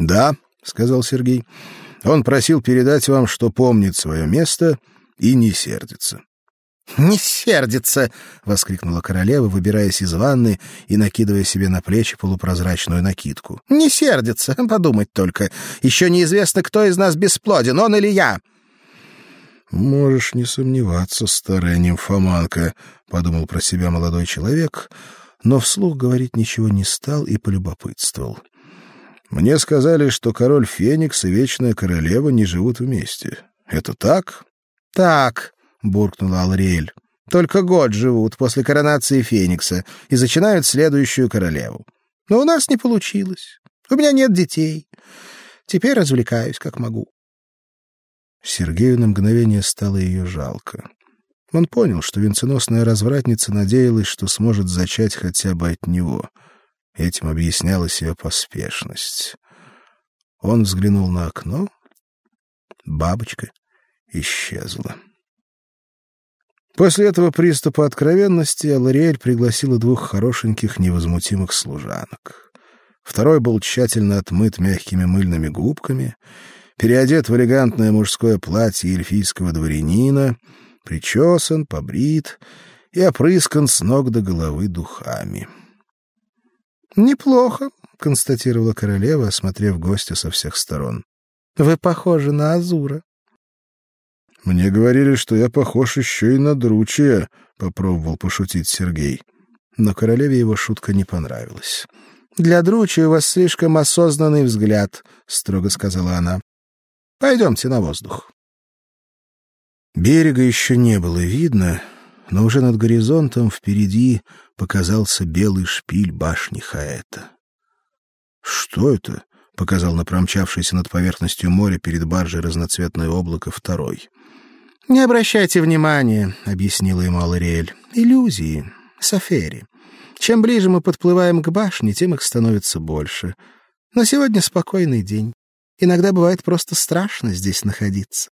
Да, сказал Сергей. Он просил передать вам, что помнит свое место и не сердится. «Не сердится!» — воскликнула королева, выбираясь из ванны и накидывая себе на плечи полупрозрачную накидку. «Не сердится! Подумать только! Еще неизвестно, кто из нас бесплоден, он или я!» «Можешь не сомневаться, старая нимфоманка», — подумал про себя молодой человек, но вслух говорить ничего не стал и полюбопытствовал. «Мне сказали, что король Феникс и Вечная Королева не живут вместе. Это так?» «Так», — буркнула Алриэль. «Только год живут после коронации Феникса и зачинают следующую королеву. Но у нас не получилось. У меня нет детей. Теперь развлекаюсь, как могу». Сергею на мгновение стало ее жалко. Он понял, что венценосная развратница надеялась, что сможет зачать хотя бы от него. Этим объяснялась ее поспешность. Он взглянул на окно. Бабочка исчезла. После этого приступа откровенности Алариэль пригласила двух хорошеньких невозмутимых служанок. Второй был тщательно отмыт мягкими мыльными губками, переодет в элегантное мужское платье эльфийского дворянина, причесан, побрит и опрыскан с ног до головы духами. Неплохо, констатировала королева, осмотрев гостя со всех сторон. Вы похожи на Азура. Мне говорили, что я похож еще и на Дручия, попробовал пошутить Сергей. Но королеве его шутка не понравилась. Для Дручия у вас слишком осознанный взгляд, строго сказала она. Пойдемте на воздух. Берега еще не было видно, но уже над горизонтом впереди показался белый шпиль башни Хаэта. Что это? показал на промчавшееся над поверхностью моря перед баржей разноцветное облако второй. Не обращайте внимания, объяснила ему Алариэль. Иллюзии, сафери. Чем ближе мы подплываем к башне, тем их становится больше. Но сегодня спокойный день. Иногда бывает просто страшно здесь находиться.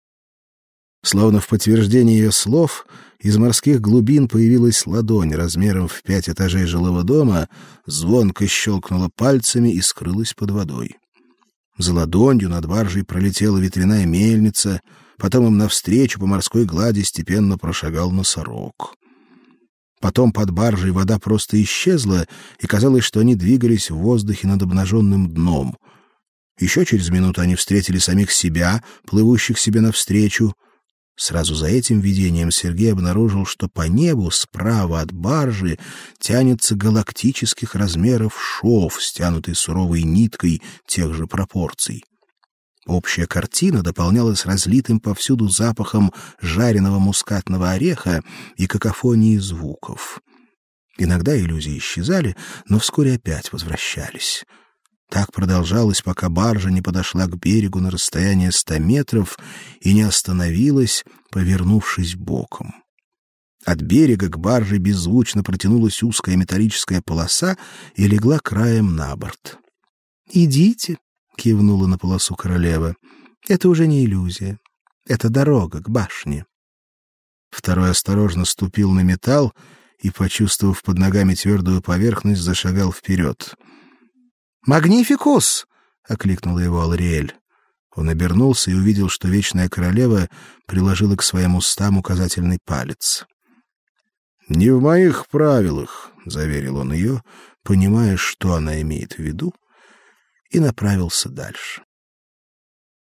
Словно в подтверждение ее слов, из морских глубин появилась ладонь размером в пять этажей жилого дома, звонко щелкнула пальцами и скрылась под водой. За ладонью над баржей пролетела ветряная мельница, потом им навстречу по морской глади степенно прошагал носорог. Потом под баржей вода просто исчезла, и казалось, что они двигались в воздухе над обнаженным дном. Еще через минуту они встретили самих себя, плывущих себе навстречу, Сразу за этим видением Сергей обнаружил, что по небу справа от баржи тянется галактических размеров шов, стянутый суровой ниткой тех же пропорций. Общая картина дополнялась разлитым повсюду запахом жареного мускатного ореха и какофонией звуков. Иногда иллюзии исчезали, но вскоре опять возвращались. Так продолжалось, пока баржа не подошла к берегу на расстояние ста метров и не остановилась, повернувшись боком. От берега к барже беззвучно протянулась узкая металлическая полоса и легла краем на борт. "Идите", кивнула на полосу королева. "Это уже не иллюзия. Это дорога к башне". Второй осторожно ступил на металл и, почувствовав под ногами твердую поверхность, зашагал вперед. Магнификус! окликнула его Алриэль. Он обернулся и увидел, что вечная королева приложила к своим устам указательный палец. Не в моих правилах, заверил он ее, понимая, что она имеет в виду, и направился дальше.